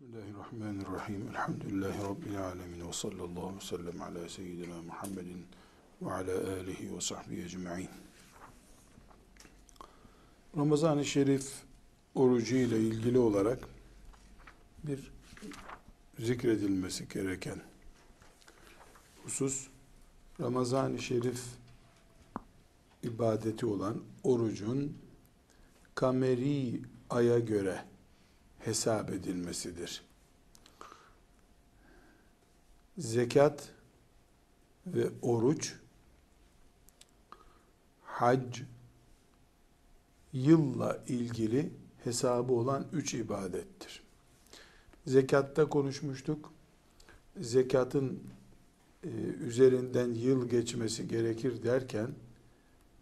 Bismillahirrahmanirrahim. Elhamdülillahi Rabbil alemin. Ve sallallahu ve sellem ala seyyidina Muhammedin ve ala alihi ve sahbihi ecma'in. Ramazan-ı Şerif orucu ile ilgili olarak bir zikredilmesi gereken husus Ramazan-ı Şerif ibadeti olan orucun kameri aya göre hesap edilmesidir. Zekat ve oruç, hac, yılla ilgili hesabı olan üç ibadettir. Zekatta konuşmuştuk. Zekatın e, üzerinden yıl geçmesi gerekir derken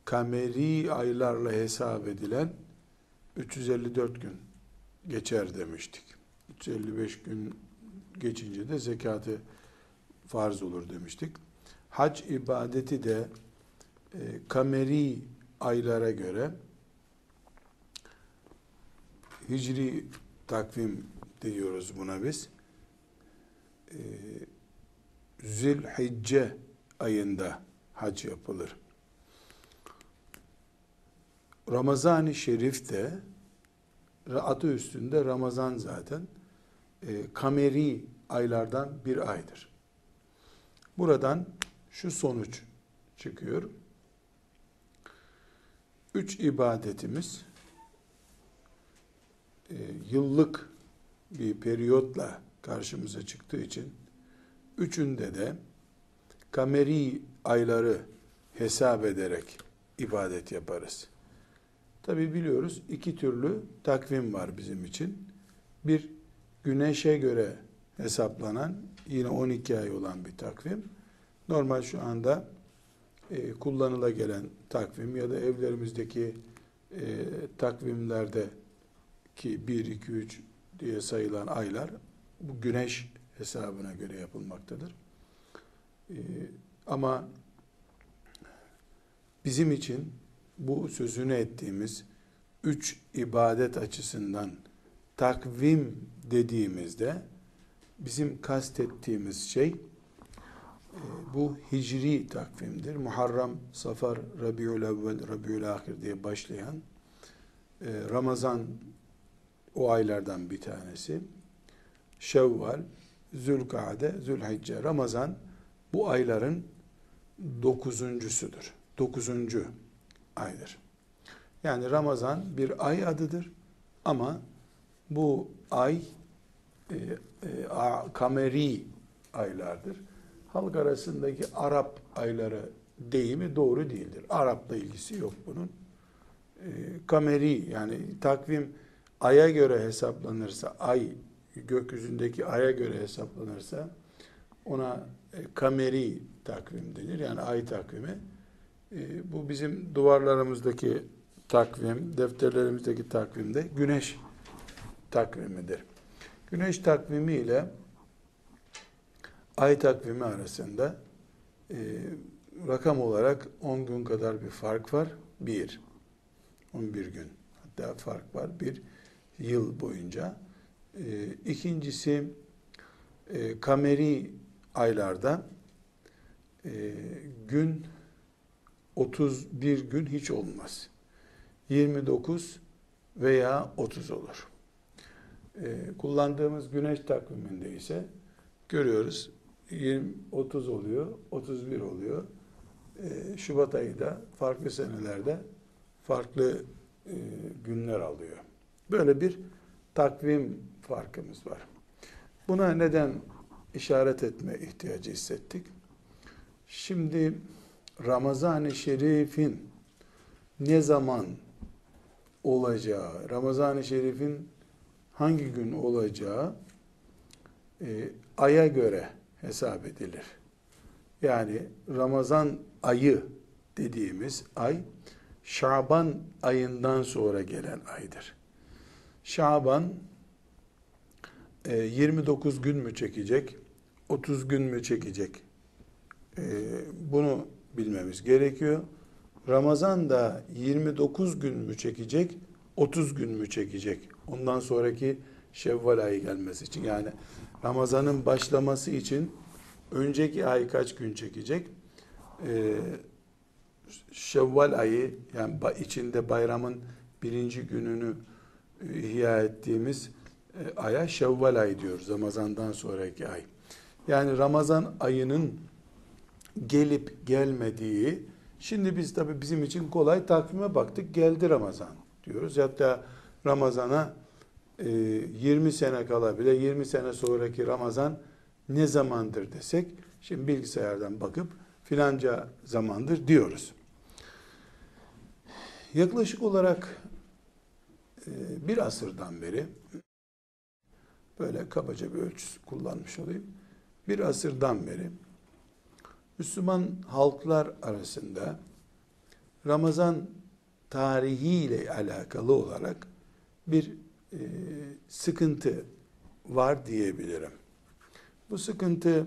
kameri aylarla hesap edilen 354 gün geçer demiştik. 355 gün geçince de zekatı farz olur demiştik. Hac ibadeti de e, kameri aylara göre hicri takvim diyoruz buna biz. E, Zilhicce ayında hac yapılır. Ramazan-ı Şerif de adı üstünde Ramazan zaten e, kameri aylardan bir aydır. Buradan şu sonuç çıkıyor. Üç ibadetimiz e, yıllık bir periyotla karşımıza çıktığı için üçünde de kameri ayları hesap ederek ibadet yaparız. Tabi biliyoruz iki türlü takvim var bizim için. Bir güneşe göre hesaplanan yine 12 ay olan bir takvim. Normal şu anda e, kullanıla gelen takvim ya da evlerimizdeki e, takvimlerde ki 1, 2, 3 diye sayılan aylar bu güneş hesabına göre yapılmaktadır. E, ama bizim için bu sözünü ettiğimiz üç ibadet açısından takvim dediğimizde bizim kastettiğimiz şey e, bu hicri takvimdir. Muharram, Safar, Rabiül Evvel, Rabiül Ahir diye başlayan e, Ramazan o aylardan bir tanesi. Şevval, Zülkade, Zülhicce, Ramazan bu ayların dokuzuncusudur. Dokuzuncu aydır. Yani Ramazan bir ay adıdır ama bu ay e, e, a, kameri aylardır. Halk arasındaki Arap ayları deyimi doğru değildir. Arap'la ilgisi yok bunun. E, kameri yani takvim aya göre hesaplanırsa, ay gökyüzündeki aya göre hesaplanırsa ona e, kameri takvim denir. Yani ay takvimi. E, bu bizim duvarlarımızdaki takvim, defterlerimizdeki takvimde güneş takvimidir. Güneş takvimi ile ay takvimi arasında e, rakam olarak 10 gün kadar bir fark var. Bir, 11 gün hatta fark var bir yıl boyunca. E, ikincisi e, kameri aylarda e, gün 31 gün hiç olmaz. 29 veya 30 olur. Ee, kullandığımız güneş takviminde ise görüyoruz 20, 30 oluyor, 31 oluyor. Ee, Şubat ayı da farklı senelerde farklı e, günler alıyor. Böyle bir takvim farkımız var. Buna neden işaret etme ihtiyacı hissettik? Şimdi Ramazan-ı Şerif'in ne zaman olacağı, Ramazan-ı Şerif'in hangi gün olacağı e, aya göre hesap edilir. Yani Ramazan ayı dediğimiz ay Şaban ayından sonra gelen aydır. Şaban e, 29 gün mü çekecek, 30 gün mü çekecek? E, bunu bilmemiz gerekiyor. Ramazan da 29 gün mü çekecek, 30 gün mü çekecek? Ondan sonraki Şevval ayı gelmesi için. Yani Ramazan'ın başlaması için önceki ay kaç gün çekecek? Ee, Şevval ayı yani içinde bayramın birinci gününü e, ihya ettiğimiz e, aya Şevval ayı diyoruz. Ramazan'dan sonraki ay. Yani Ramazan ayının gelip gelmediği şimdi biz tabi bizim için kolay takvime baktık geldi Ramazan diyoruz. Hatta Ramazan'a 20 e, sene kala bile 20 sene sonraki Ramazan ne zamandır desek şimdi bilgisayardan bakıp filanca zamandır diyoruz. Yaklaşık olarak e, bir asırdan beri böyle kabaca bir ölçüsü kullanmış olayım. Bir asırdan beri Müslüman halklar arasında Ramazan tarihiyle alakalı olarak bir e, sıkıntı var diyebilirim. Bu sıkıntı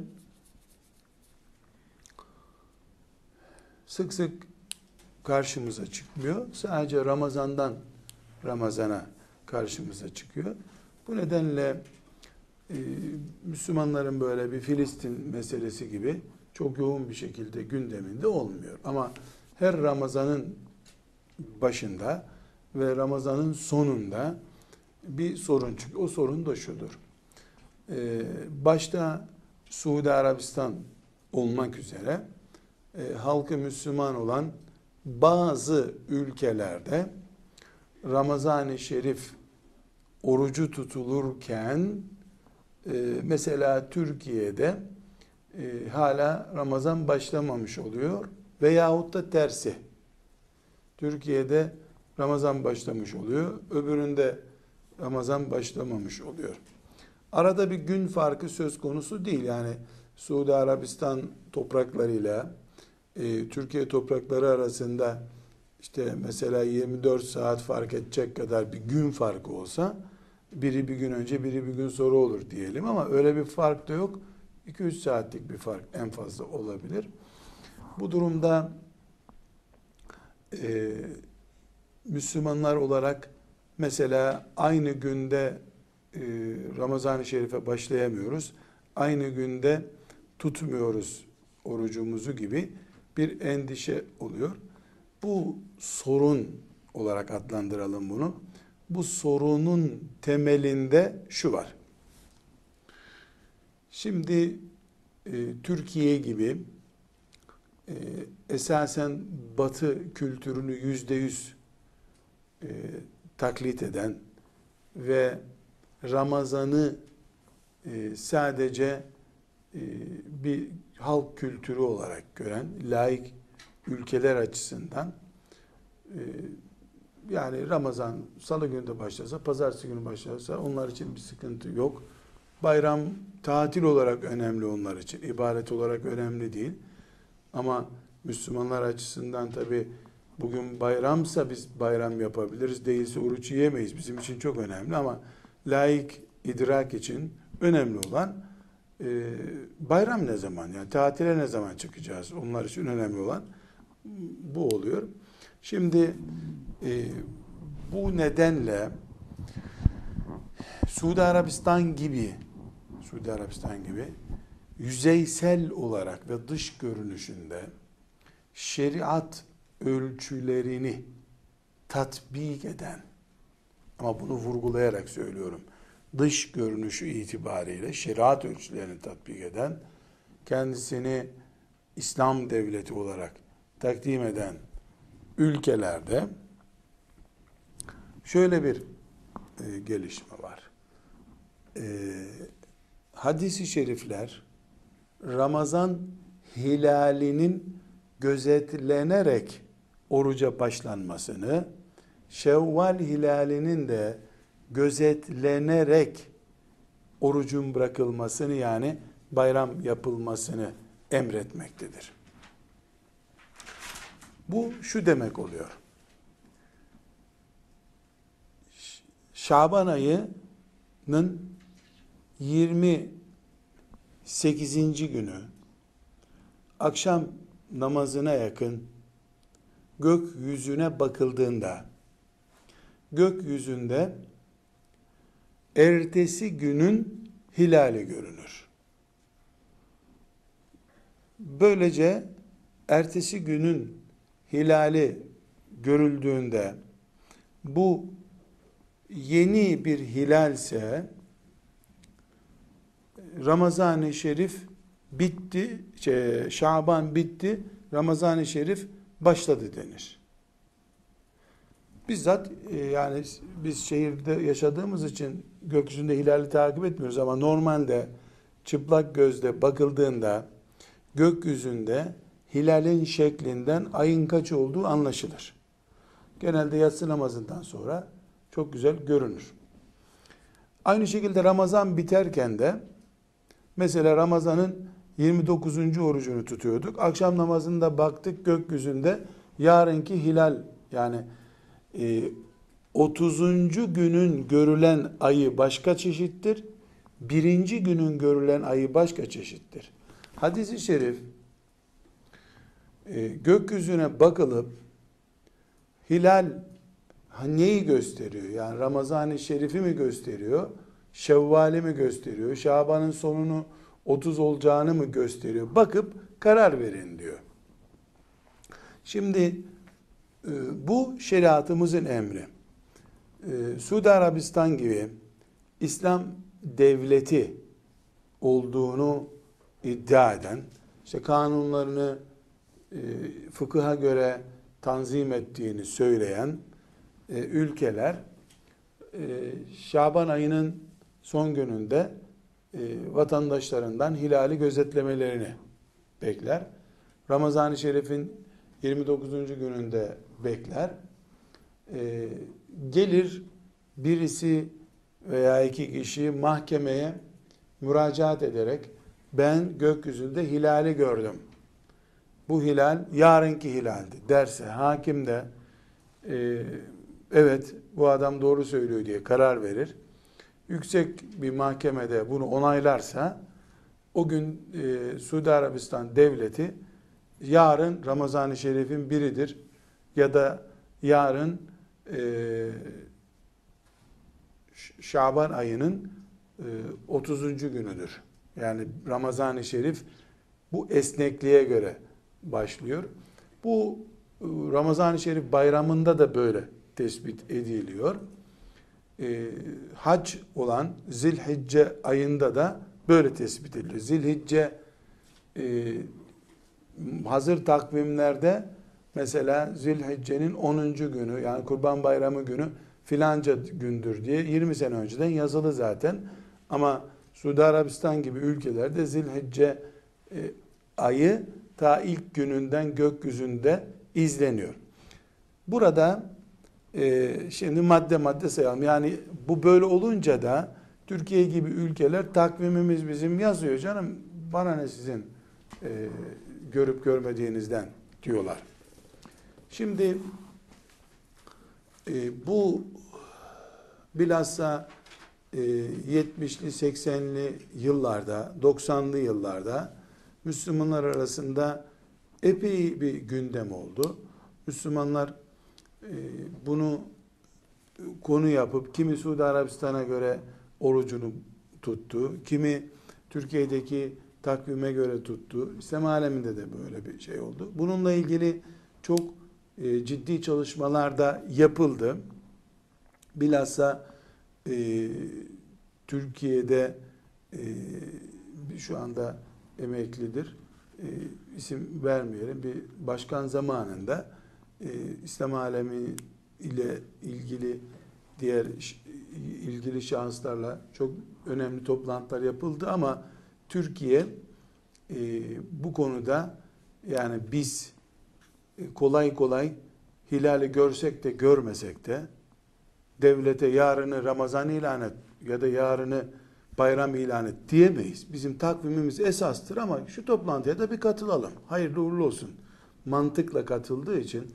sık sık karşımıza çıkmıyor. Sadece Ramazan'dan Ramazan'a karşımıza çıkıyor. Bu nedenle e, Müslümanların böyle bir Filistin meselesi gibi çok yoğun bir şekilde gündeminde olmuyor. Ama her Ramazan'ın başında ve Ramazan'ın sonunda bir sorun çıkıyor. O sorun da şudur. Ee, başta Suudi Arabistan olmak üzere e, halkı Müslüman olan bazı ülkelerde Ramazan-ı Şerif orucu tutulurken e, mesela Türkiye'de e, hala Ramazan başlamamış oluyor veyahut da tersi. Türkiye'de Ramazan başlamış oluyor, öbüründe Ramazan başlamamış oluyor. Arada bir gün farkı söz konusu değil. Yani Suudi Arabistan topraklarıyla e, Türkiye toprakları arasında işte mesela 24 saat fark edecek kadar bir gün farkı olsa biri bir gün önce biri bir gün sonra olur diyelim ama öyle bir fark da yok. 2-3 saatlik bir fark en fazla olabilir. Bu durumda e, Müslümanlar olarak mesela aynı günde e, Ramazan-ı Şerif'e başlayamıyoruz. Aynı günde tutmuyoruz orucumuzu gibi bir endişe oluyor. Bu sorun olarak adlandıralım bunu. Bu sorunun temelinde şu var. Şimdi e, Türkiye gibi e, esasen Batı kültürünü yüzde yüz e, taklit eden ve Ramazan'ı e, sadece e, bir halk kültürü olarak gören laik ülkeler açısından e, yani Ramazan salı günü de başlasa, pazartesi günü başlasa onlar için bir sıkıntı yok. Bayram tatil olarak önemli onlar için, ibaret olarak önemli değil. Ama Müslümanlar açısından tabi bugün bayramsa biz bayram yapabiliriz, değilse oruç yiyemeyiz. Bizim için çok önemli ama laik idrak için önemli olan e, bayram ne zaman yani tatile ne zaman çıkacağız onlar için önemli olan bu oluyor. Şimdi e, bu nedenle Suudi Arabistan gibi Suudi Arabistan gibi yüzeysel olarak ve dış görünüşünde şeriat ölçülerini tatbik eden ama bunu vurgulayarak söylüyorum. Dış görünüşü itibariyle şeriat ölçülerini tatbik eden kendisini İslam devleti olarak takdim eden ülkelerde şöyle bir e, gelişme var. E, hadisi şerifler Ramazan hilalinin gözetlenerek oruca başlanmasını, Şevval hilalinin de gözetlenerek orucun bırakılmasını yani bayram yapılmasını emretmektedir. Bu şu demek oluyor. Şaban ayının 28. günü akşam namazına yakın gökyüzüne bakıldığında gökyüzünde ertesi günün hilali görünür. Böylece ertesi günün hilali görüldüğünde bu yeni bir hilalse Ramazan-ı Şerif bitti, şey, Şaban bitti, Ramazan-ı Şerif başladı denir. Bizzat e, yani biz şehirde yaşadığımız için gökyüzünde hilali takip etmiyoruz ama normalde çıplak gözle bakıldığında gökyüzünde hilalin şeklinden ayın kaç olduğu anlaşılır. Genelde yatsı namazından sonra çok güzel görünür. Aynı şekilde Ramazan biterken de mesela Ramazan'ın 29. orucunu tutuyorduk. Akşam namazında baktık gökyüzünde yarınki hilal yani 30. E, günün görülen ayı başka çeşittir. Birinci günün görülen ayı başka çeşittir. Hadis-i şerif e, gökyüzüne bakılıp hilal neyi gösteriyor? Yani Ramazan-ı Şerif'i mi gösteriyor? Şevval'i mi gösteriyor? Şaban'ın sonunu 30 olacağını mı gösteriyor? Bakıp karar verin diyor. Şimdi e, bu şeriatımızın emri. E, Suudi Arabistan gibi İslam devleti olduğunu iddia eden, işte kanunlarını e, fıkıha göre tanzim ettiğini söyleyen ülkeler Şaban ayının son gününde vatandaşlarından hilali gözetlemelerini bekler. Ramazan-ı Şerif'in 29. gününde bekler. E, gelir birisi veya iki kişi mahkemeye müracaat ederek ben gökyüzünde hilali gördüm. Bu hilal yarınki hilaldi derse hakim de e, evet bu adam doğru söylüyor diye karar verir. Yüksek bir mahkemede bunu onaylarsa o gün e, Suudi Arabistan devleti yarın Ramazan-ı Şerif'in biridir ya da yarın e, Şaban ayının e, 30. günüdür. Yani Ramazan-ı Şerif bu esnekliğe göre başlıyor. Bu e, Ramazan-ı Şerif bayramında da böyle tespit ediliyor. E, hac olan Zilhicce ayında da böyle tespit ediliyor. Zilhicce e, hazır takvimlerde mesela Zilhicce'nin 10. günü yani Kurban Bayramı günü filanca gündür diye 20 sene önceden yazılı zaten. Ama Suudi Arabistan gibi ülkelerde Zilhicce e, ayı ta ilk gününden gökyüzünde izleniyor. Burada e, şimdi madde madde sayalım. Yani bu böyle olunca da Türkiye gibi ülkeler takvimimiz bizim yazıyor canım bana ne sizin e, görüp görmediğinizden diyorlar. Şimdi e, bu bilhassa e, 70'li 80'li yıllarda 90'lı yıllarda Müslümanlar arasında epey bir gündem oldu. Müslümanlar bunu konu yapıp kimi Suudi Arabistan'a göre orucunu tuttu, kimi Türkiye'deki takvime göre tuttu. İslam aleminde de böyle bir şey oldu. Bununla ilgili çok e, ciddi çalışmalar da yapıldı. Bilhassa e, Türkiye'de e, şu anda emeklidir. E, isim vermeyelim. Bir başkan zamanında e, İslam alemi ile ilgili diğer ilgili şahıslarla çok önemli toplantılar yapıldı ama Türkiye e, bu konuda yani biz e, kolay kolay hilali görsek de görmesek de devlete yarını Ramazan ilan et ya da yarını bayram ilan et diyemeyiz. Bizim takvimimiz esastır ama şu toplantıya da bir katılalım. Hayırlı uğurlu olsun. Mantıkla katıldığı için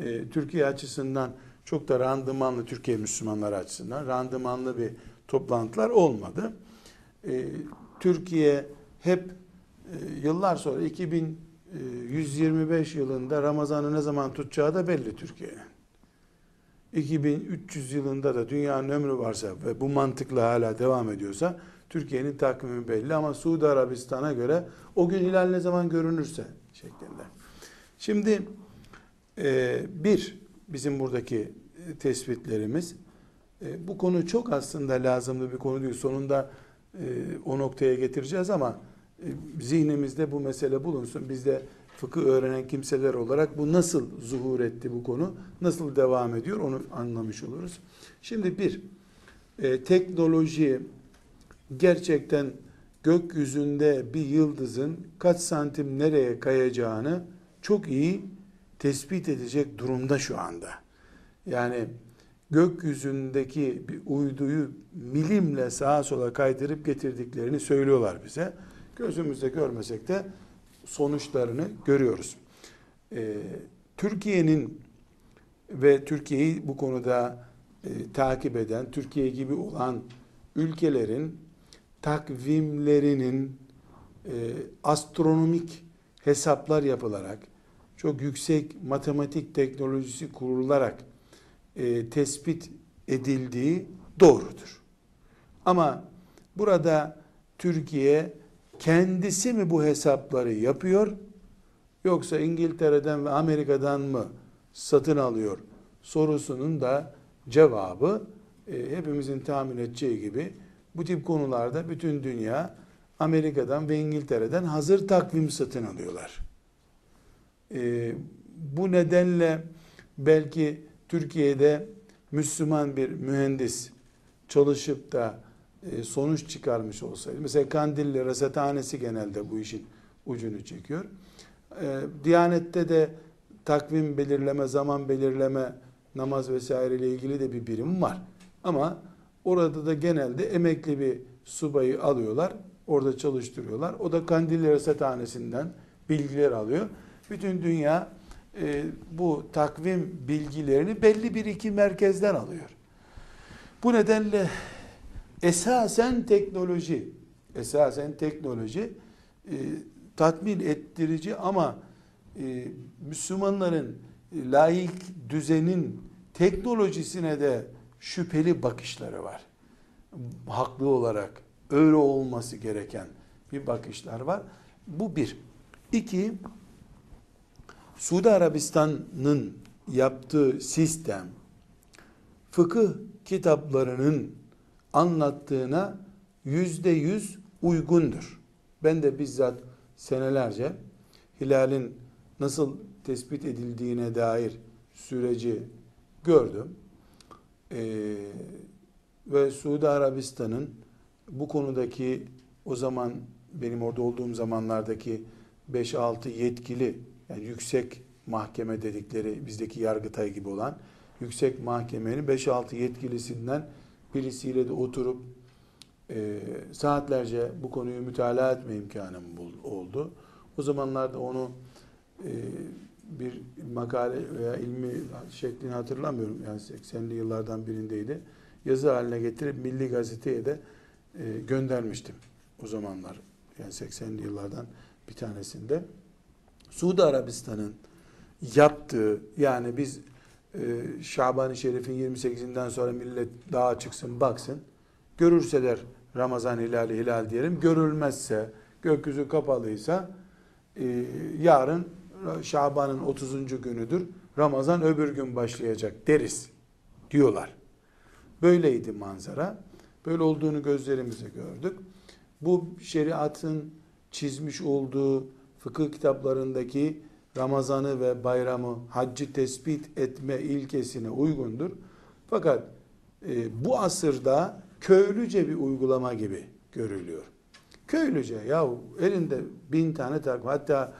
e, Türkiye açısından çok da randımanlı, Türkiye Müslümanları açısından randımanlı bir toplantılar olmadı. E, Türkiye hep e, yıllar sonra 2125 e, yılında Ramazan'ı ne zaman tutacağı da belli Türkiye'nin. 2300 yılında da dünyanın ömrü varsa ve bu mantıkla hala devam ediyorsa Türkiye'nin takvimi belli ama Suudi Arabistan'a göre o gün hilal ne zaman görünürse şeklinde. Şimdi e, bir bizim buradaki tespitlerimiz e, bu konu çok aslında lazımlı bir konu değil. Sonunda e, o noktaya getireceğiz ama e, zihnimizde bu mesele bulunsun. Biz de fıkıh öğrenen kimseler olarak bu nasıl zuhur etti bu konu, nasıl devam ediyor onu anlamış oluruz. Şimdi bir, e, teknoloji gerçekten gökyüzünde bir yıldızın kaç santim nereye kayacağını çok iyi tespit edecek durumda şu anda. Yani gökyüzündeki bir uyduyu milimle sağa sola kaydırıp getirdiklerini söylüyorlar bize. Gözümüzde görmesek de sonuçlarını görüyoruz. Ee, Türkiye'nin ve Türkiye'yi bu konuda e, takip eden, Türkiye gibi olan ülkelerin takvimlerinin e, astronomik hesaplar yapılarak, çok yüksek matematik teknolojisi kurularak e, tespit edildiği doğrudur. Ama burada Türkiye kendisi mi bu hesapları yapıyor yoksa İngiltere'den ve Amerika'dan mı satın alıyor sorusunun da cevabı e, hepimizin tahmin edeceği gibi bu tip konularda bütün dünya Amerika'dan ve İngiltere'den hazır takvim satın alıyorlar. E, bu nedenle belki Türkiye'de Müslüman bir mühendis çalışıp da e, sonuç çıkarmış olsaydı. Mesela Kandilli Rasathanesi genelde bu işin ucunu çekiyor. E, Diyanette de takvim belirleme, zaman belirleme, namaz vesaire ile ilgili de bir birim var. Ama orada da genelde emekli bir subayı alıyorlar, orada çalıştırıyorlar. O da Kandilli Rasathanesi'nden bilgiler alıyor. Bütün dünya e, bu takvim bilgilerini belli bir iki merkezden alıyor. Bu nedenle esasen teknoloji, esasen teknoloji e, tatmin ettirici ama e, Müslümanların e, laik düzenin teknolojisine de şüpheli bakışları var. Haklı olarak öyle olması gereken bir bakışlar var. Bu bir. İki, Suudi Arabistan'ın yaptığı sistem fıkıh kitaplarının anlattığına yüzde yüz uygundur. Ben de bizzat senelerce hilalin nasıl tespit edildiğine dair süreci gördüm. Ee, ve Suudi Arabistan'ın bu konudaki o zaman benim orada olduğum zamanlardaki 5-6 yetkili yani yüksek mahkeme dedikleri bizdeki yargıtay gibi olan yüksek mahkemenin 5-6 yetkilisinden birisiyle de oturup e, saatlerce bu konuyu mütalaa etme imkanım oldu. O zamanlarda onu e, bir makale veya ilmi şeklini hatırlamıyorum. Yani 80'li yıllardan birindeydi. Yazı haline getirip Milli Gazete'ye de e, göndermiştim o zamanlar. Yani 80'li yıllardan bir tanesinde. Suudi Arabistan'ın yaptığı yani biz e, Şaban-ı Şerif'in 28'inden sonra millet dağa çıksın baksın. Görürseler Ramazan hilali hilal diyelim. Görülmezse gökyüzü kapalıysa e, yarın Şaban'ın 30. günüdür. Ramazan öbür gün başlayacak deriz diyorlar. Böyleydi manzara. Böyle olduğunu gözlerimizle gördük. Bu şeriatın çizmiş olduğu fıkıh kitaplarındaki Ramazan'ı ve bayramı, haccı tespit etme ilkesine uygundur. Fakat e, bu asırda köylüce bir uygulama gibi görülüyor. Köylüce ya elinde bin tane takvim hatta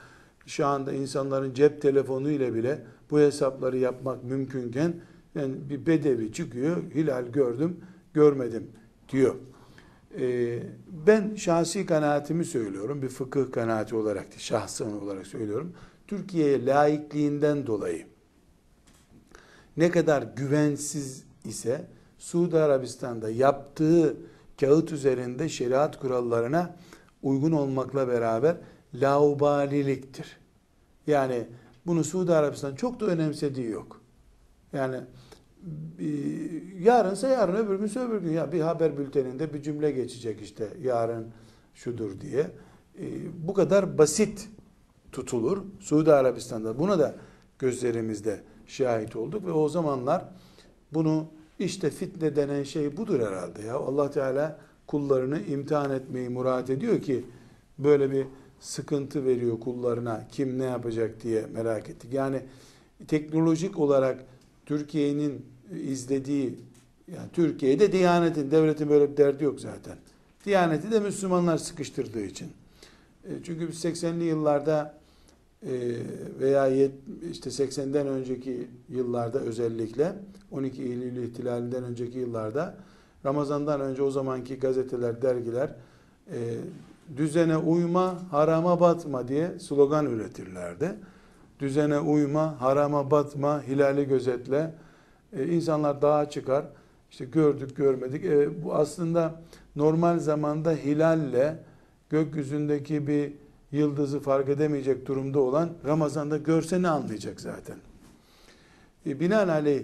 şu anda insanların cep telefonu ile bile bu hesapları yapmak mümkünken yani bir bedevi çıkıyor hilal gördüm görmedim diyor. Ee, ben şahsi kanaatimi söylüyorum bir fıkıh kanaati olarak şahsım olarak söylüyorum. Türkiye'ye laikliğinden dolayı ne kadar güvensiz ise Suudi Arabistan'da yaptığı kağıt üzerinde şeriat kurallarına uygun olmakla beraber laubaliliktir. Yani bunu Suudi Arabistan çok da önemsediği yok. Yani yarınsa yarın öbür günse öbür gün ya bir haber bülteninde bir cümle geçecek işte yarın şudur diye. E, bu kadar basit tutulur. Suudi Arabistan'da buna da gözlerimizde şahit olduk ve o zamanlar bunu işte fitne denen şey budur herhalde ya. Allah Teala kullarını imtihan etmeyi murat ediyor ki böyle bir sıkıntı veriyor kullarına kim ne yapacak diye merak ettik. Yani teknolojik olarak Türkiye'nin izlediği yani Türkiye'de Diyanet'in, devletin böyle bir derdi yok zaten. Diyaneti de Müslümanlar sıkıştırdığı için. E, çünkü biz 80'li yıllarda e, veya işte 80'den önceki yıllarda özellikle 12 Eylül ihtilalinden önceki yıllarda Ramazan'dan önce o zamanki gazeteler, dergiler e, düzene uyma, harama batma diye slogan üretirlerdi. Düzene uyma, harama batma, hilali gözetle. E, insanlar dağa çıkar. İşte gördük, görmedik. E, bu aslında normal zamanda hilalle gökyüzündeki bir yıldızı fark edemeyecek durumda olan Ramazan'da görse ne anlayacak zaten. E, binaenaleyh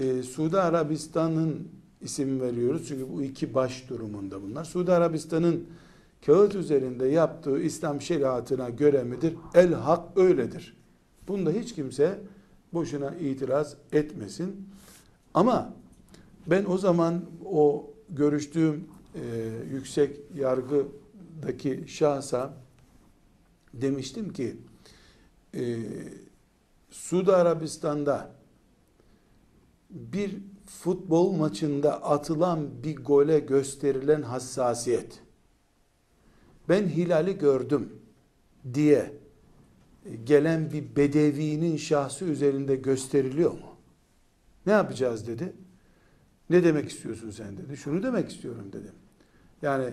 e, Suudi Arabistan'ın isim veriyoruz. Çünkü bu iki baş durumunda bunlar. Suudi Arabistan'ın kağıt üzerinde yaptığı İslam şeriatına göre midir? El hak öyledir. Bunda hiç kimse boşuna itiraz etmesin. Ama ben o zaman o görüştüğüm e, yüksek yargıdaki şahsa demiştim ki e, Suudi Arabistan'da bir futbol maçında atılan bir gole gösterilen hassasiyet ben hilali gördüm diye gelen bir bedevinin şahsı üzerinde gösteriliyor mu? Ne yapacağız dedi. Ne demek istiyorsun sen dedi. Şunu demek istiyorum dedim. Yani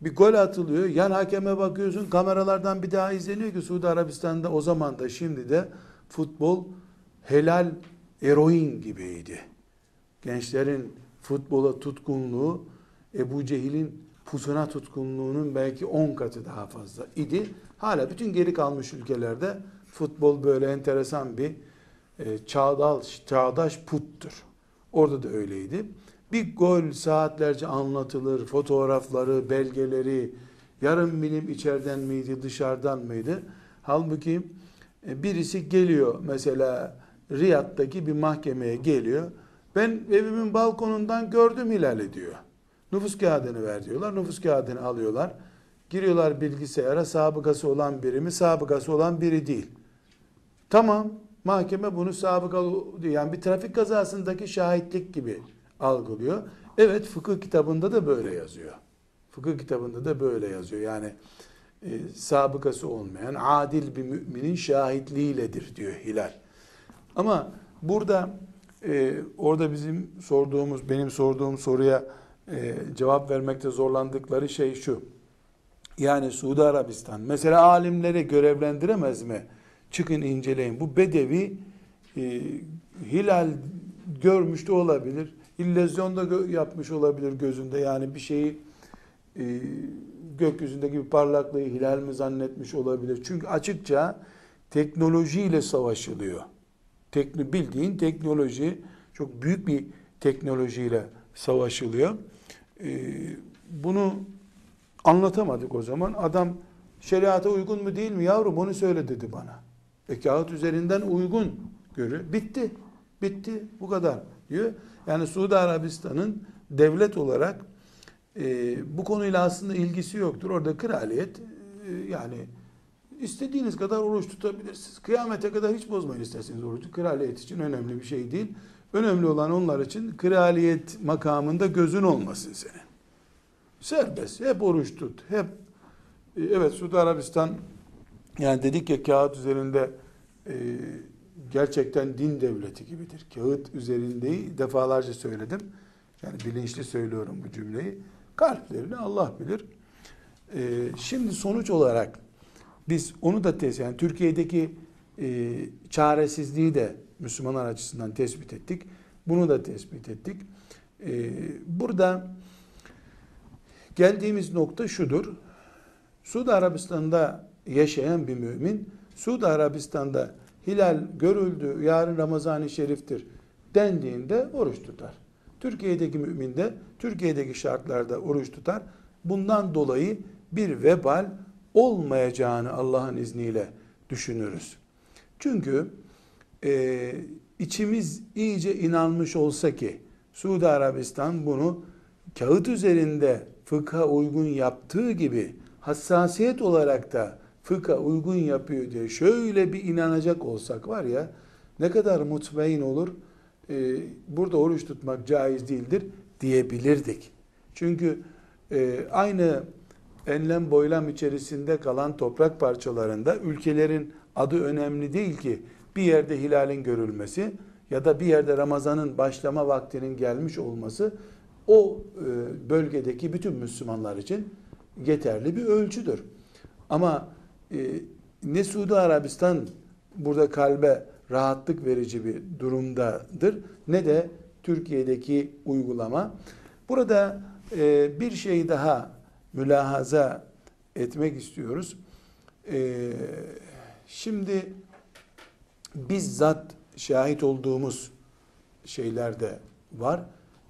bir gol atılıyor. Yan hakeme bakıyorsun. Kameralardan bir daha izleniyor ki Suudi Arabistan'da o zaman da şimdi de futbol helal eroin gibiydi. Gençlerin futbola tutkunluğu Ebu Cehil'in pusuna tutkunluğunun belki 10 katı daha fazla idi. Hala bütün geri kalmış ülkelerde futbol böyle enteresan bir e, çağdaş, çağdaş puttur. Orada da öyleydi. Bir gol saatlerce anlatılır, fotoğrafları, belgeleri, yarım milim içeriden miydi, dışarıdan mıydı? Halbuki e, birisi geliyor mesela Riyad'daki bir mahkemeye geliyor. Ben evimin balkonundan gördüm hilal diyor. Nüfus kağıdını ver diyorlar. Nüfus kağıdını alıyorlar. Giriyorlar bilgisayara sabıkası olan biri mi, sabıkası olan biri değil. Tamam, mahkeme bunu sabıkalı yani bir trafik kazasındaki şahitlik gibi algılıyor. Evet fıkıh kitabında da böyle yazıyor. Fıkıh kitabında da böyle yazıyor. Yani e, sabıkası olmayan adil bir müminin şahitliğiyledir diyor Hilal. Ama burada e, orada bizim sorduğumuz, benim sorduğum soruya e, cevap vermekte zorlandıkları şey şu. Yani Suudi Arabistan mesela alimleri görevlendiremez mi? Çıkın inceleyin. Bu bedevi e, hilal görmüş de olabilir. İllüzyon da yapmış olabilir gözünde. Yani bir şeyi e, gökyüzündeki bir parlaklığı hilal mi zannetmiş olabilir. Çünkü açıkça teknolojiyle savaşılıyor. Tekno, bildiğin teknoloji çok büyük bir teknolojiyle savaşılıyor. Ee, bunu anlatamadık o zaman. Adam şeriata uygun mu değil mi yavrum onu söyle dedi bana. E kağıt üzerinden uygun görüyor. Bitti. Bitti. Bu kadar diyor. Yani Suudi Arabistan'ın devlet olarak e, bu konuyla aslında ilgisi yoktur. Orada kraliyet e, yani istediğiniz kadar oruç tutabilirsiniz. Kıyamete kadar hiç bozmayın isterseniz orucu. Kraliyet için önemli bir şey değil. Önemli olan onlar için kraliyet makamında gözün olmasın senin. Serbest. Hep oruç tut. Hep e, evet Suudi Arabistan yani dedik ya kağıt üzerinde e, gerçekten din devleti gibidir. Kağıt üzerindeyi defalarca söyledim. Yani bilinçli söylüyorum bu cümleyi. Kalplerini Allah bilir. E, şimdi sonuç olarak biz onu da tez yani Türkiye'deki e, çaresizliği de Müslümanlar açısından tespit ettik. Bunu da tespit ettik. E, burada geldiğimiz nokta şudur. Suudi Arabistan'da yaşayan bir mümin, Suudi Arabistan'da hilal görüldü, yarın Ramazan-ı Şerif'tir dendiğinde oruç tutar. Türkiye'deki mümin de Türkiye'deki şartlarda oruç tutar. Bundan dolayı bir vebal olmayacağını Allah'ın izniyle düşünürüz. Çünkü e, içimiz iyice inanmış olsa ki Suudi Arabistan bunu kağıt üzerinde fıkha uygun yaptığı gibi hassasiyet olarak da fıkha uygun yapıyor diye şöyle bir inanacak olsak var ya ne kadar mutmain olur e, burada oruç tutmak caiz değildir diyebilirdik. Çünkü e, aynı enlem boylam içerisinde kalan toprak parçalarında ülkelerin adı önemli değil ki bir yerde hilalin görülmesi ya da bir yerde Ramazan'ın başlama vaktinin gelmiş olması o e, bölgedeki bütün Müslümanlar için yeterli bir ölçüdür. Ama e, ne Suudi Arabistan burada kalbe rahatlık verici bir durumdadır ne de Türkiye'deki uygulama. Burada e, bir şey daha mülahaza etmek istiyoruz. Şimdi bizzat şahit olduğumuz şeyler de var.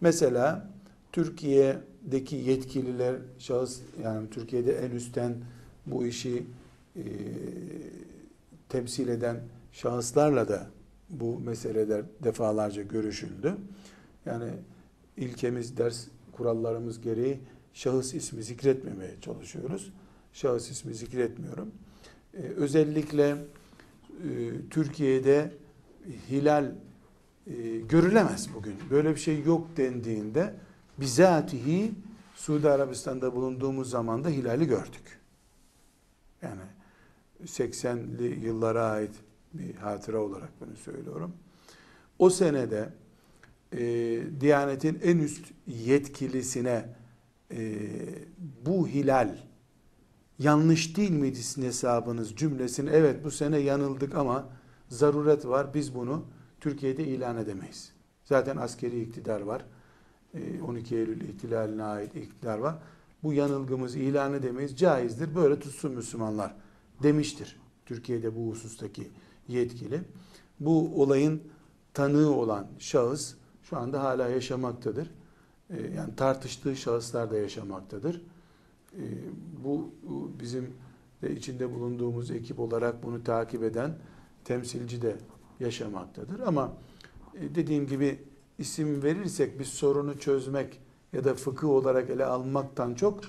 Mesela Türkiye'deki yetkililer, şahıs yani Türkiye'de en üstten bu işi e, temsil eden şahıslarla da bu meseleler defalarca görüşüldü. Yani ilkemiz, ders kurallarımız gereği şahıs ismi zikretmemeye çalışıyoruz. Şahıs ismi zikretmiyorum. Ee, özellikle e, Türkiye'de hilal e, görülemez bugün. Böyle bir şey yok dendiğinde bizatihi Suudi Arabistan'da bulunduğumuz zaman da hilali gördük. Yani 80'li yıllara ait bir hatıra olarak bunu söylüyorum. O senede e, Diyanet'in en üst yetkilisine e, bu hilal yanlış değil miydi sizin hesabınız cümlesini evet bu sene yanıldık ama zaruret var biz bunu Türkiye'de ilan edemeyiz. Zaten askeri iktidar var. 12 e, Eylül ihtilaline ait iktidar var. Bu yanılgımızı ilan edemeyiz. Caizdir. Böyle tutsun Müslümanlar demiştir. Türkiye'de bu husustaki yetkili. Bu olayın tanığı olan şahıs şu anda hala yaşamaktadır. Ee, yani tartıştığı şahıslar da yaşamaktadır. Ee, bu bizim de içinde bulunduğumuz ekip olarak bunu takip eden temsilci de yaşamaktadır. Ama e, dediğim gibi isim verirsek biz sorunu çözmek ya da fıkıh olarak ele almaktan çok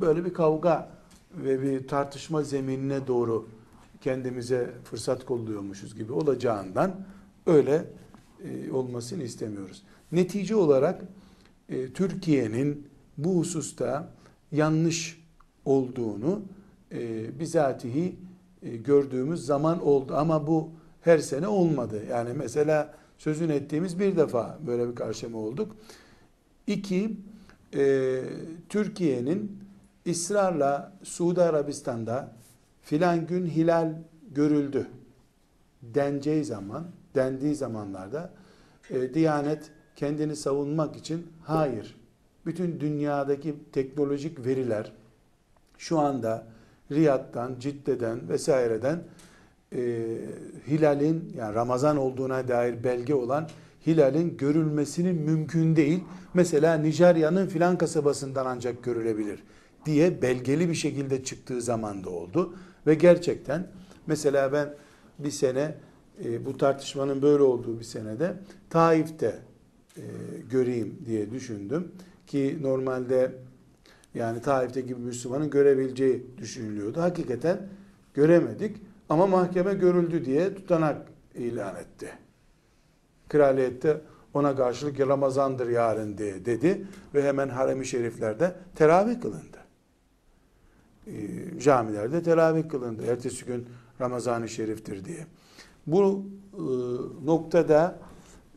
böyle bir kavga ve bir tartışma zeminine doğru kendimize fırsat kolluyormuşuz gibi olacağından öyle e, olmasını istemiyoruz. Netice olarak e, Türkiye'nin bu hususta yanlış olduğunu e, bizatihi e, gördüğümüz zaman oldu. Ama bu her sene olmadı. Yani mesela sözün ettiğimiz bir defa böyle bir karşıma olduk. İki, e, Türkiye'nin ısrarla Suudi Arabistan'da filan gün hilal görüldü deneceği zaman, dendiği zamanlarda e, Diyanet kendini savunmak için hayır, bütün dünyadaki teknolojik veriler şu anda Riyad'dan, Cidde'den vesaireden e, hilalin yani Ramazan olduğuna dair belge olan hilalin görülmesinin mümkün değil. Mesela Nijerya'nın filan kasabasından ancak görülebilir diye belgeli bir şekilde çıktığı zaman da oldu. Ve gerçekten mesela ben bir sene e, bu tartışmanın böyle olduğu bir senede Taif'te e, göreyim diye düşündüm. Ki normalde yani Taif'te gibi Müslümanın görebileceği düşünülüyordu. Hakikaten göremedik ama mahkeme görüldü diye tutanak ilan etti. Kraliyette ona karşılık Ramazandır yarın diye dedi ve hemen harem-i şeriflerde teravih kılındı. Ee, camilerde teravih kılındı. Ertesi gün Ramazan-ı Şerif'tir diye. Bu e, noktada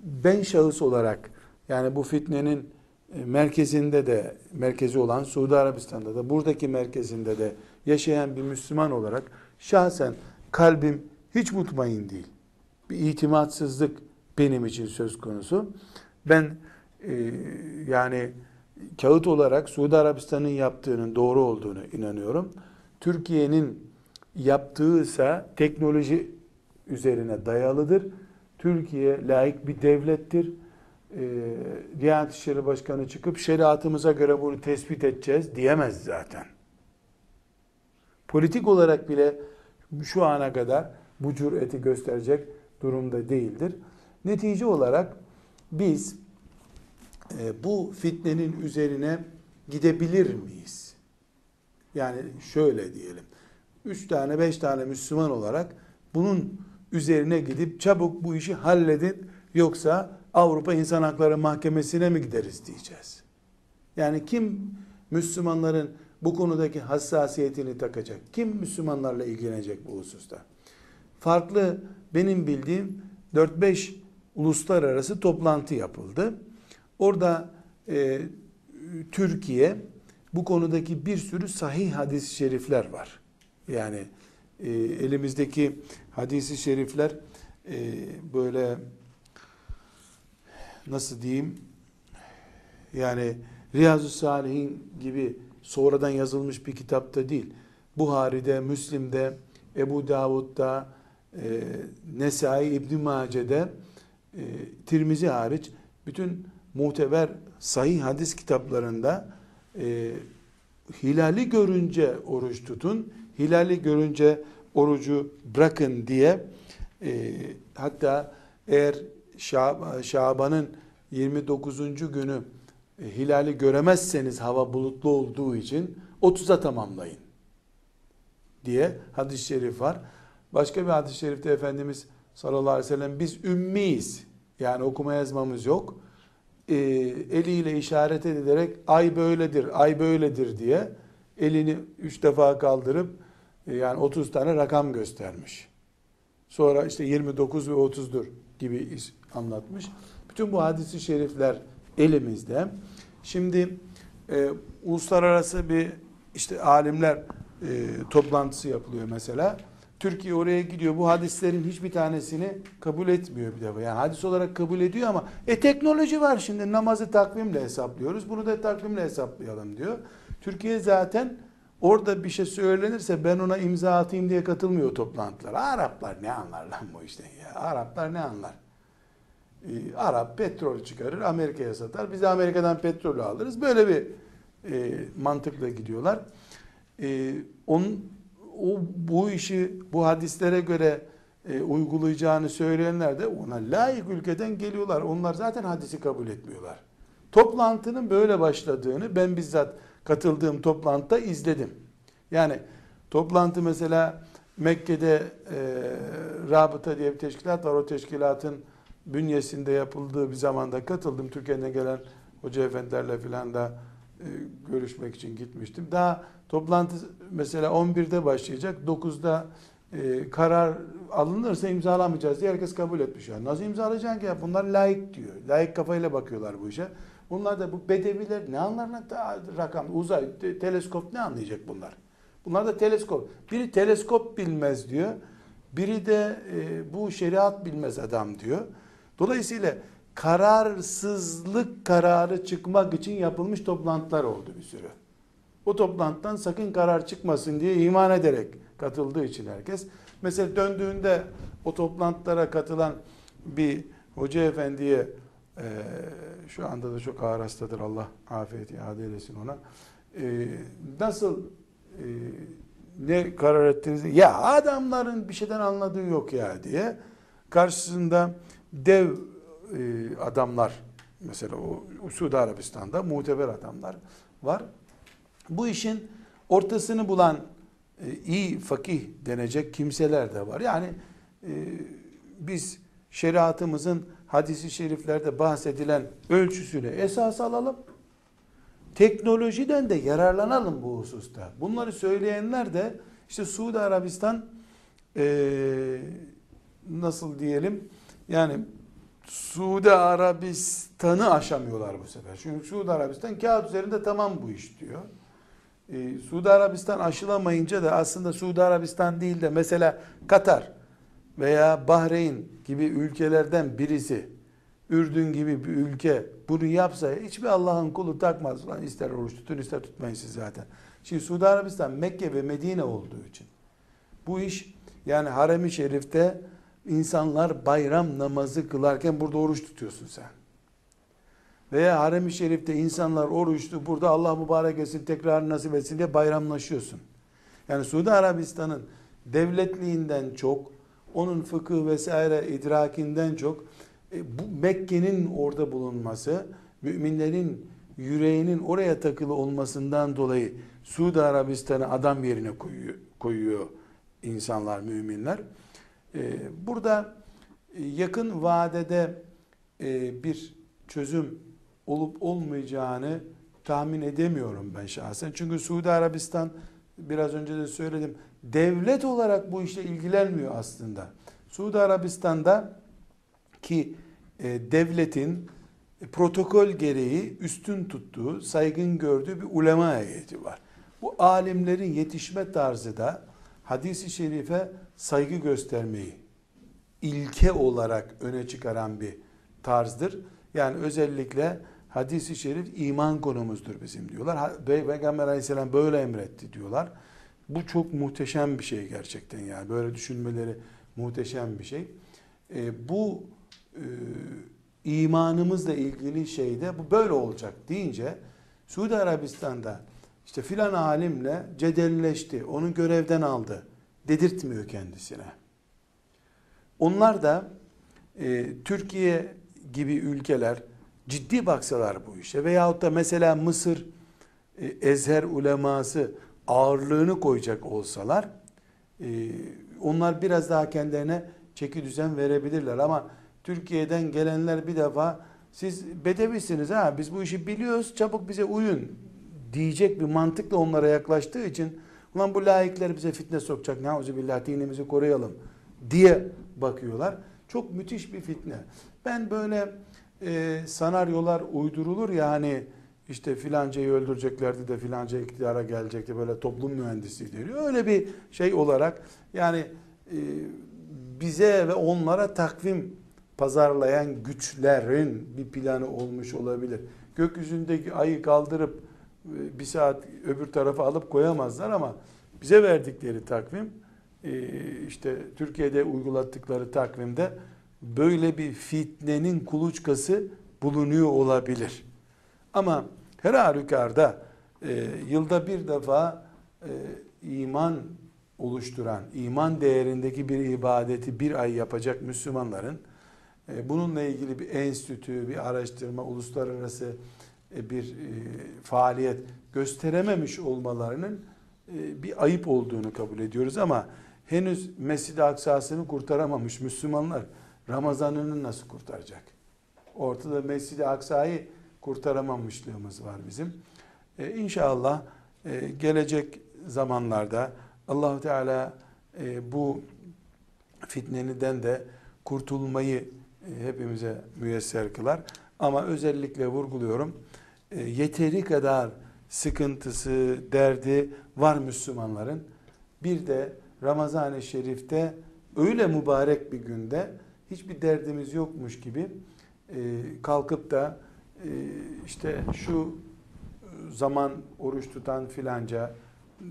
ben şahıs olarak yani bu fitnenin e, merkezinde de merkezi olan Suudi Arabistan'da da buradaki merkezinde de yaşayan bir Müslüman olarak şahsen kalbim hiç mutmain değil. Bir itimatsızlık benim için söz konusu. Ben e, yani kağıt olarak Suudi Arabistan'ın yaptığının doğru olduğunu inanıyorum. Türkiye'nin yaptığı teknoloji üzerine dayalıdır. Türkiye layık bir devlettir. Ee, Diyanet İşleri Başkanı çıkıp şeriatımıza göre bunu tespit edeceğiz diyemez zaten. Politik olarak bile şu ana kadar bu cüreti gösterecek durumda değildir. Netice olarak biz e, bu fitnenin üzerine gidebilir miyiz? Yani şöyle diyelim. Üç tane beş tane Müslüman olarak bunun üzerine gidip çabuk bu işi halledin yoksa Avrupa İnsan Hakları Mahkemesi'ne mi gideriz diyeceğiz. Yani kim Müslümanların bu konudaki hassasiyetini takacak? Kim Müslümanlarla ilgilenecek bu hususta? Farklı benim bildiğim 4-5 uluslararası toplantı yapıldı. Orada e, Türkiye bu konudaki bir sürü sahih hadis-i şerifler var. Yani e, elimizdeki hadisi şerifler e, böyle nasıl diyeyim yani Riyazu Salihin gibi sonradan yazılmış bir kitapta değil. Buhari'de, Müslim'de, Ebu Davud'da, e, Nesai İbn Mace'de, e, Tirmizi hariç bütün muteber sahih hadis kitaplarında e, hilali görünce oruç tutun, hilali görünce orucu bırakın diye e, hatta eğer Şab Şaban'ın 29. günü hilali göremezseniz hava bulutlu olduğu için 30'a tamamlayın diye hadis-i şerif var. Başka bir hadis-i şerifte Efendimiz sallallahu aleyhi ve sellem biz ümmiyiz. Yani okuma yazmamız yok. E, eliyle işaret ederek ay böyledir, ay böyledir diye elini üç defa kaldırıp e, yani 30 tane rakam göstermiş. Sonra işte 29 ve 30'dur gibi anlatmış. Bütün bu hadisi şerifler elimizde. Şimdi e, uluslararası bir işte alimler e, toplantısı yapılıyor mesela. Türkiye oraya gidiyor. Bu hadislerin hiçbir tanesini kabul etmiyor bir defa. Yani hadis olarak kabul ediyor ama e teknoloji var şimdi namazı takvimle hesaplıyoruz. Bunu da takvimle hesaplayalım diyor. Türkiye zaten orada bir şey söylenirse ben ona imza atayım diye katılmıyor toplantılara. Araplar ne anlar lan bu işten ya? Araplar ne anlar? Ee, Arap petrol çıkarır, Amerika'ya satar. Biz de Amerika'dan petrol alırız. Böyle bir e, mantıkla gidiyorlar. E, onun, o, bu işi bu hadislere göre e, uygulayacağını söyleyenler de ona layık ülkeden geliyorlar. Onlar zaten hadisi kabul etmiyorlar. Toplantının böyle başladığını ben bizzat katıldığım toplantıda izledim. Yani toplantı mesela Mekke'de e, Rabıta diye bir teşkilat var. O teşkilatın bünyesinde yapıldığı bir zamanda katıldım. Türkiye'den gelen hoca efendilerle filan da e, görüşmek için gitmiştim. Daha toplantı mesela 11'de başlayacak. 9'da e, karar alınırsa imzalamayacağız diye herkes kabul etmiş. Yani nasıl imzalayacaksın ki? Ya? Bunlar layık diyor. Layık kafayla bakıyorlar bu işe. Bunlar da bu bedeviler ne anlar rakam, uzay, te, teleskop ne anlayacak bunlar? Bunlar da teleskop. Biri teleskop bilmez diyor. Biri de e, bu şeriat bilmez adam diyor. Dolayısıyla kararsızlık kararı çıkmak için yapılmış toplantılar oldu bir sürü. O toplantıdan sakın karar çıkmasın diye iman ederek katıldığı için herkes. Mesela döndüğünde o toplantılara katılan bir hoca efendiye e, şu anda da çok ağır hastadır Allah afiyet iade eylesin ona. E, nasıl e, ne karar ettiniz? Ya adamların bir şeyden anladığı yok ya diye karşısında dev e, adamlar mesela o Suudi Arabistan'da muteber adamlar var. Bu işin ortasını bulan e, iyi fakih denecek kimseler de var. Yani e, biz şeriatımızın hadisi şeriflerde bahsedilen ölçüsüne esas alalım. Teknolojiden de yararlanalım bu hususta. Bunları söyleyenler de işte Suudi Arabistan e, nasıl diyelim yani Suudi Arabistan'ı aşamıyorlar bu sefer. Çünkü Suudi Arabistan kağıt üzerinde tamam bu iş diyor. Ee, Suudi Arabistan aşılamayınca da aslında Suudi Arabistan değil de mesela Katar veya Bahreyn gibi ülkelerden birisi Ürdün gibi bir ülke bunu yapsa hiçbir Allah'ın kulu takmaz. Lan ister oruç tutun ister tutmayın siz zaten. Şimdi Suudi Arabistan Mekke ve Medine olduğu için bu iş yani harem-i şerifte insanlar bayram namazı kılarken burada oruç tutuyorsun sen. Veya harem-i şerifte insanlar oruçlu burada Allah mübarek etsin tekrar nasip etsin diye bayramlaşıyorsun. Yani Suudi Arabistan'ın devletliğinden çok, onun fıkıh vesaire idrakinden çok e, bu Mekke'nin orada bulunması, müminlerin yüreğinin oraya takılı olmasından dolayı Suudi Arabistan'ı adam yerine koyuyor, koyuyor insanlar, müminler. E, burada e, yakın vadede bir çözüm olup olmayacağını tahmin edemiyorum ben şahsen. Çünkü Suudi Arabistan biraz önce de söyledim devlet olarak bu işle ilgilenmiyor aslında. Suudi Arabistan'da ki e, devletin protokol gereği üstün tuttuğu, saygın gördüğü bir ulema heyeti var. Bu alimlerin yetişme tarzı da hadisi şerife saygı göstermeyi ilke olarak öne çıkaran bir tarzdır. Yani özellikle hadisi şerif iman konumuzdur bizim diyorlar. Peygamber aleyhisselam böyle emretti diyorlar. Bu çok muhteşem bir şey gerçekten yani. Böyle düşünmeleri muhteşem bir şey. E, bu e, imanımızla ilgili şeyde bu böyle olacak deyince Suudi Arabistan'da işte filan alimle cedelleşti, onu görevden aldı dedirtmiyor kendisine. Onlar da e, Türkiye gibi ülkeler ciddi baksalar bu işe veyahut da mesela Mısır e, Ezher uleması ağırlığını koyacak olsalar e, onlar biraz daha kendilerine çeki düzen verebilirler ama Türkiye'den gelenler bir defa siz bedevisiniz ha biz bu işi biliyoruz çabuk bize uyun diyecek bir mantıkla onlara yaklaştığı için ulan bu laikler bize fitne sokacak neuzubillah dinimizi koruyalım diye bakıyorlar. Çok müthiş bir fitne. Ben böyle e, senaryolar uydurulur ya hani işte filancayı öldüreceklerdi de filanca iktidara gelecekti böyle toplum mühendisi diyor. Öyle bir şey olarak yani e, bize ve onlara takvim pazarlayan güçlerin bir planı olmuş olabilir. Gökyüzündeki ayı kaldırıp bir saat öbür tarafa alıp koyamazlar ama bize verdikleri takvim e, işte Türkiye'de uygulattıkları takvimde böyle bir fitnenin kuluçkası bulunuyor olabilir. Ama her halükarda e, yılda bir defa e, iman oluşturan, iman değerindeki bir ibadeti bir ay yapacak Müslümanların e, bununla ilgili bir enstitü, bir araştırma, uluslararası e, bir e, faaliyet gösterememiş olmalarının e, bir ayıp olduğunu kabul ediyoruz ama henüz Mescid-i Aksa'sını kurtaramamış Müslümanlar Ramazan'ını nasıl kurtaracak? Ortada Mescid-i Aksa'yı kurtaramamışlığımız var bizim. Ee, inşallah e, gelecek zamanlarda Allahu Teala e, bu fitneniden de kurtulmayı e, hepimize müyesser kılar. Ama özellikle vurguluyorum. E, yeteri kadar sıkıntısı, derdi var Müslümanların. Bir de Ramazan-ı Şerif'te öyle mübarek bir günde hiçbir derdimiz yokmuş gibi e, kalkıp da e, işte şu zaman oruç tutan filanca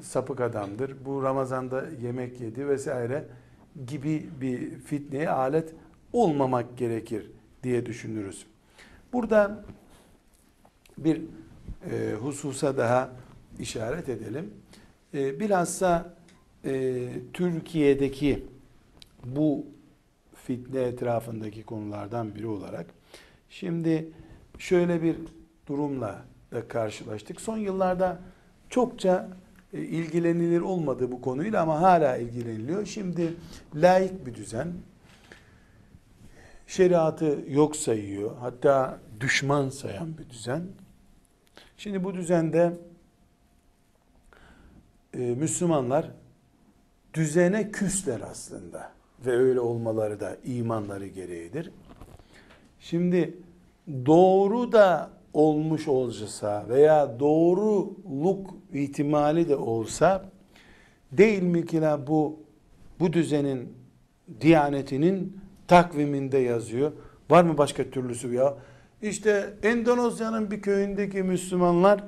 sapık adamdır. Bu Ramazan'da yemek yedi vesaire gibi bir fitneye alet olmamak gerekir diye düşünürüz. Burada bir e, hususa daha işaret edelim. E, bilhassa e, Türkiye'deki bu fitne etrafındaki konulardan biri olarak şimdi şöyle bir durumla da karşılaştık. Son yıllarda çokça e, ilgilenilir olmadı bu konuyla ama hala ilgileniliyor. Şimdi laik bir düzen şeriatı yok sayıyor. Hatta düşman sayan bir düzen. Şimdi bu düzende e, Müslümanlar düzene küsler aslında ve öyle olmaları da imanları gereğidir. Şimdi doğru da olmuş olsa veya doğruluk ihtimali de olsa değil mi ki la bu bu düzenin diyanetinin takviminde yazıyor. Var mı başka türlüsü ya? İşte Endonezya'nın bir köyündeki Müslümanlar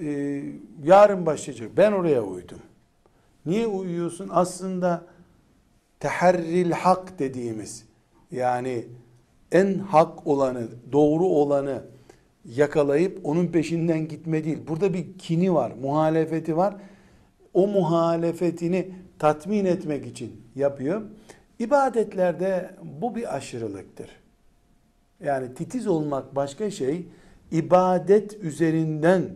e, yarın başlayacak. Ben oraya uydum. Niye uyuyorsun? Aslında teherril hak dediğimiz yani en hak olanı, doğru olanı yakalayıp onun peşinden gitme değil. Burada bir kini var, muhalefeti var. O muhalefetini tatmin etmek için yapıyor. İbadetlerde bu bir aşırılıktır. Yani titiz olmak başka şey, ibadet üzerinden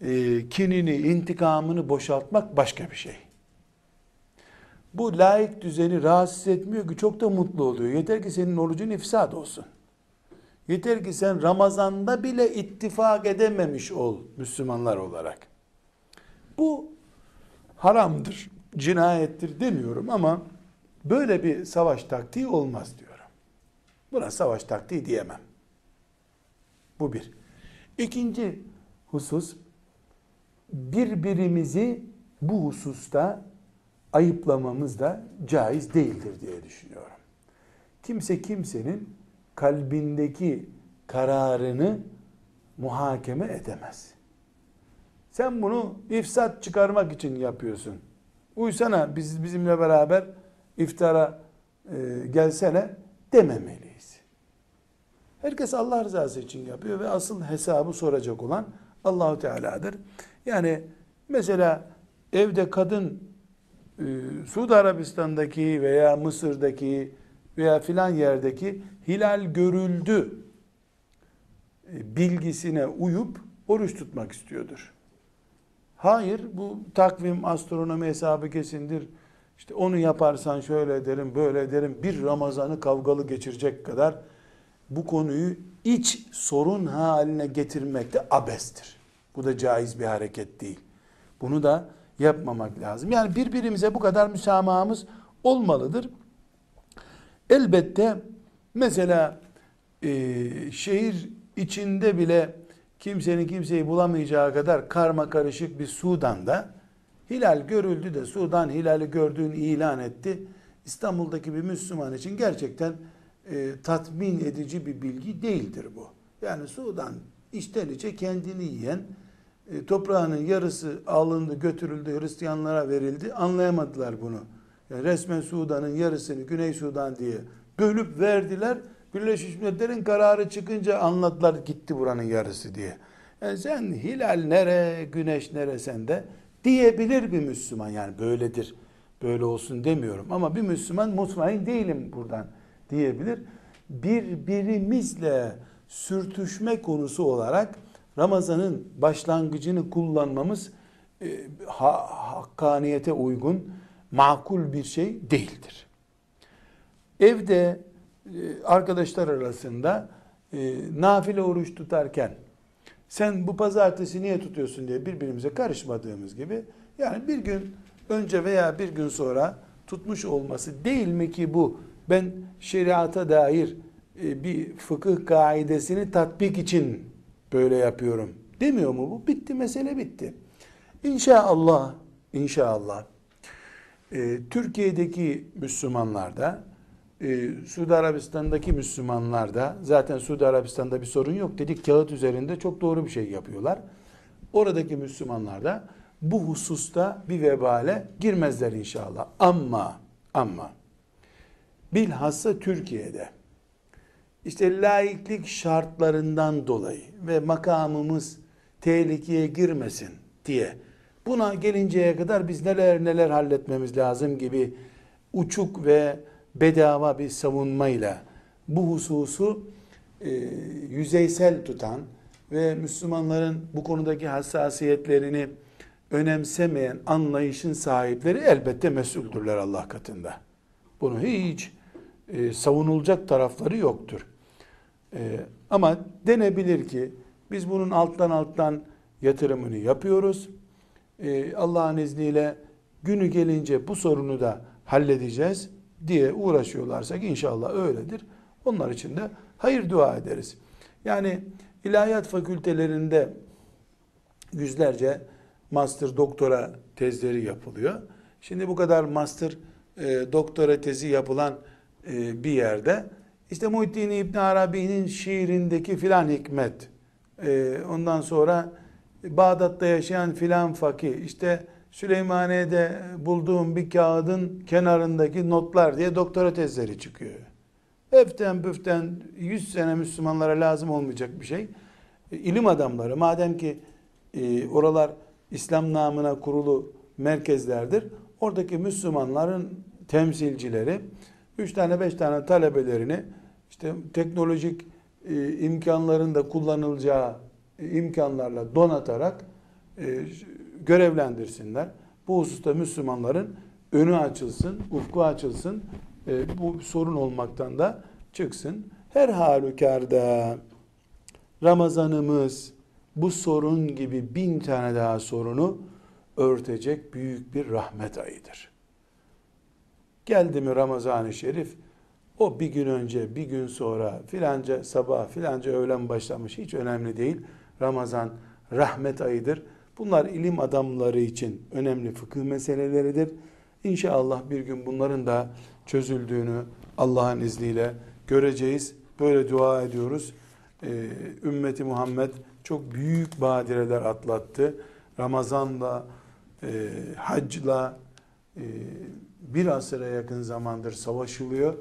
e, kinini, intikamını boşaltmak başka bir şey. Bu layık düzeni rahatsız etmiyor ki çok da mutlu oluyor. Yeter ki senin orucun ifsad olsun. Yeter ki sen Ramazan'da bile ittifak edememiş ol Müslümanlar olarak. Bu haramdır, cinayettir demiyorum ama böyle bir savaş taktiği olmaz diyorum. Buna savaş taktiği diyemem. Bu bir. İkinci husus, birbirimizi bu hususta ayıplamamız da caiz değildir diye düşünüyorum. Kimse kimsenin kalbindeki kararını muhakeme edemez. Sen bunu ifsat çıkarmak için yapıyorsun. Uysana biz bizimle beraber iftara e, gelsene dememeliyiz. Herkes Allah rızası için yapıyor ve asıl hesabı soracak olan Allahu Teala'dır. Yani mesela evde kadın e, Suudi Arabistan'daki veya Mısır'daki veya filan yerdeki hilal görüldü e, bilgisine uyup oruç tutmak istiyordur. Hayır bu takvim astronomi hesabı kesindir. İşte onu yaparsan şöyle derim böyle derim bir Ramazan'ı kavgalı geçirecek kadar bu konuyu iç sorun haline getirmek de abestir. Bu da caiz bir hareket değil. Bunu da yapmamak lazım. Yani birbirimize bu kadar müsamahımız olmalıdır. Elbette mesela e, şehir içinde bile kimsenin kimseyi bulamayacağı kadar karma karışık bir Sudan'da hilal görüldü de Sudan hilali gördüğünü ilan etti. İstanbul'daki bir Müslüman için gerçekten e, tatmin edici bir bilgi değildir bu. Yani Sudan içten içe kendini yiyen e, toprağının yarısı alındı, götürüldü, Hristiyanlara verildi. Anlayamadılar bunu. Yani resmen Sudan'ın yarısını Güney Sudan diye bölüp verdiler. Birleşmiş Milletler'in kararı çıkınca anladılar gitti buranın yarısı diye. Yani sen hilal nere, güneş nere sende diyebilir bir Müslüman. Yani böyledir, böyle olsun demiyorum. Ama bir Müslüman mutmain değilim buradan diyebilir. Birbirimizle sürtüşme konusu olarak Ramazan'ın başlangıcını kullanmamız e, ha, hakkaniyete uygun, makul bir şey değildir. Evde e, arkadaşlar arasında e, nafile oruç tutarken sen bu pazartesi niye tutuyorsun diye birbirimize karışmadığımız gibi yani bir gün önce veya bir gün sonra tutmuş olması değil mi ki bu ben şeriata dair e, bir fıkıh kaidesini tatbik için böyle yapıyorum demiyor mu bu? Bitti mesele bitti. İnşallah inşallah e, Türkiye'deki Müslümanlar da e, Suudi Arabistan'daki Müslümanlar da zaten Suudi Arabistan'da bir sorun yok dedik kağıt üzerinde çok doğru bir şey yapıyorlar. Oradaki Müslümanlar da bu hususta bir vebale girmezler inşallah. Ama ama bilhassa Türkiye'de işte laiklik şartlarından dolayı ve makamımız tehlikeye girmesin diye buna gelinceye kadar biz neler neler halletmemiz lazım gibi uçuk ve bedava bir savunmayla bu hususu e, yüzeysel tutan ve Müslümanların bu konudaki hassasiyetlerini önemsemeyen anlayışın sahipleri elbette mesuldürler Allah katında. Bunu hiç e, savunulacak tarafları yoktur. E, ama denebilir ki biz bunun alttan alttan yatırımını yapıyoruz. E, Allah'ın izniyle günü gelince bu sorunu da halledeceğiz diye uğraşıyorlarsa inşallah öyledir. Onlar için de hayır dua ederiz. Yani ilahiyat fakültelerinde yüzlerce master doktora tezleri yapılıyor. Şimdi bu kadar master e, doktora tezi yapılan e, bir yerde işte Muhittin İbn Arabi'nin şiirindeki filan hikmet e, ondan sonra Bağdat'ta yaşayan filan fakih işte Süleymaniye'de bulduğum bir kağıdın kenarındaki notlar diye doktora tezleri çıkıyor. Eften püften 100 sene Müslümanlara lazım olmayacak bir şey. E, ilim adamları madem ki e, oralar İslam namına kurulu merkezlerdir. Oradaki Müslümanların temsilcileri 3 tane 5 tane talebelerini işte teknolojik e, imkanların da kullanılacağı e, imkanlarla donatarak e, görevlendirsinler. Bu hususta Müslümanların önü açılsın, ufku açılsın, e, bu sorun olmaktan da çıksın. Her halükarda Ramazanımız bu sorun gibi bin tane daha sorunu örtecek büyük bir rahmet ayıdır. Geldi mi Ramazan-ı Şerif, o bir gün önce, bir gün sonra, filanca sabah, filanca öğlen başlamış hiç önemli değil. Ramazan rahmet ayıdır. Bunlar ilim adamları için önemli fıkıh meseleleridir. İnşallah bir gün bunların da çözüldüğünü Allah'ın izniyle göreceğiz. Böyle dua ediyoruz. Ee, ümmeti Muhammed çok büyük badireler atlattı. Ramazanla, e, hacla e, bir asıra yakın zamandır savaşılıyor.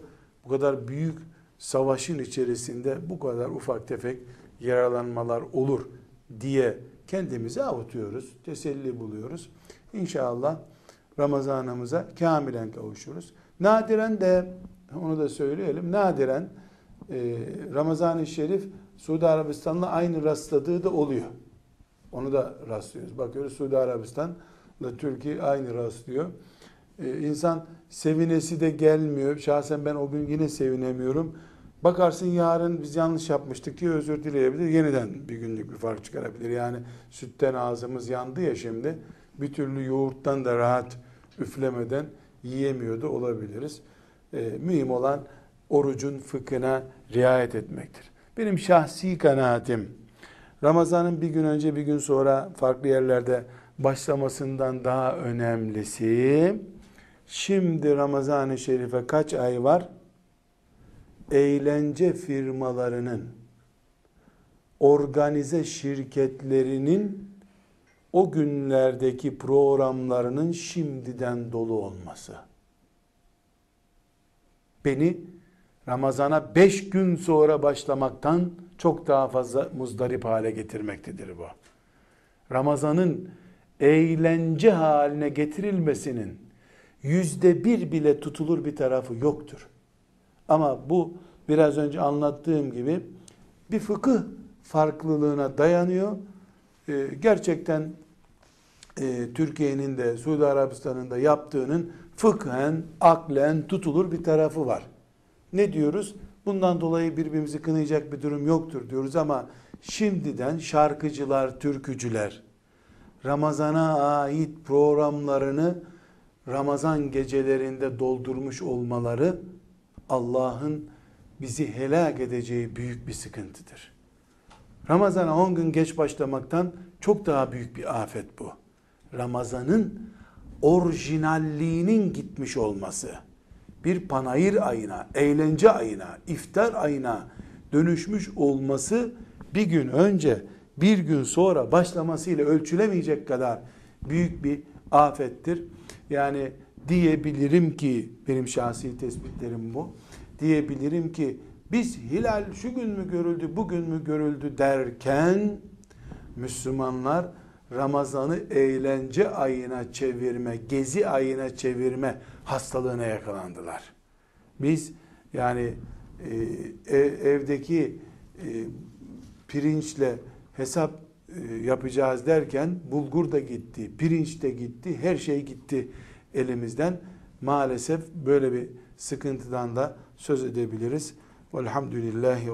Bu kadar büyük savaşın içerisinde bu kadar ufak tefek yaralanmalar olur diye kendimizi avutuyoruz, teselli buluyoruz. İnşallah Ramazanımıza kamilen kavuşuruz. Nadiren de onu da söyleyelim. Nadiren e, Ramazan-ı Şerif Suudi Arabistan'la aynı rastladığı da oluyor. Onu da rastlıyoruz. Bakıyoruz Suudi Arabistan'la Türkiye aynı rastlıyor. Ee, insan sevinesi de gelmiyor. Şahsen ben o gün yine sevinemiyorum. Bakarsın yarın biz yanlış yapmıştık diye özür dileyebilir. Yeniden bir günlük bir fark çıkarabilir. Yani sütten ağzımız yandı ya şimdi. Bir türlü yoğurttan da rahat üflemeden yiyemiyordu olabiliriz. E, mühim olan orucun fıkhına riayet etmektir. Benim şahsi kanaatim Ramazan'ın bir gün önce bir gün sonra farklı yerlerde başlamasından daha önemlisi şimdi Ramazan-ı Şerif'e kaç ay var? Eğlence firmalarının organize şirketlerinin o günlerdeki programlarının şimdiden dolu olması. Beni Ramazana beş gün sonra başlamaktan çok daha fazla muzdarip hale getirmektedir bu. Ramazanın eğlence haline getirilmesinin yüzde bir bile tutulur bir tarafı yoktur. Ama bu biraz önce anlattığım gibi bir fıkıh farklılığına dayanıyor. Ee, gerçekten e, Türkiye'nin de Suudi Arabistan'ın da yaptığının fıkhen, aklen tutulur bir tarafı var. Ne diyoruz? Bundan dolayı birbirimizi kınayacak bir durum yoktur diyoruz ama şimdiden şarkıcılar, türkücüler Ramazana ait programlarını Ramazan gecelerinde doldurmuş olmaları Allah'ın bizi helak edeceği büyük bir sıkıntıdır. Ramazana 10 gün geç başlamaktan çok daha büyük bir afet bu. Ramazanın orijinalliğinin gitmiş olması bir panayır ayına, eğlence ayına, iftar ayına dönüşmüş olması bir gün önce, bir gün sonra başlamasıyla ölçülemeyecek kadar büyük bir afettir. Yani diyebilirim ki benim şahsi tespitlerim bu. Diyebilirim ki biz hilal şu gün mü görüldü, bugün mü görüldü derken Müslümanlar Ramazan'ı eğlence ayına çevirme, gezi ayına çevirme hastalığına yakalandılar. Biz yani e, evdeki e, pirinçle hesap e, yapacağız derken bulgur da gitti, pirinç de gitti, her şey gitti elimizden. Maalesef böyle bir sıkıntıdan da söz edebiliriz. Velhamdülillahi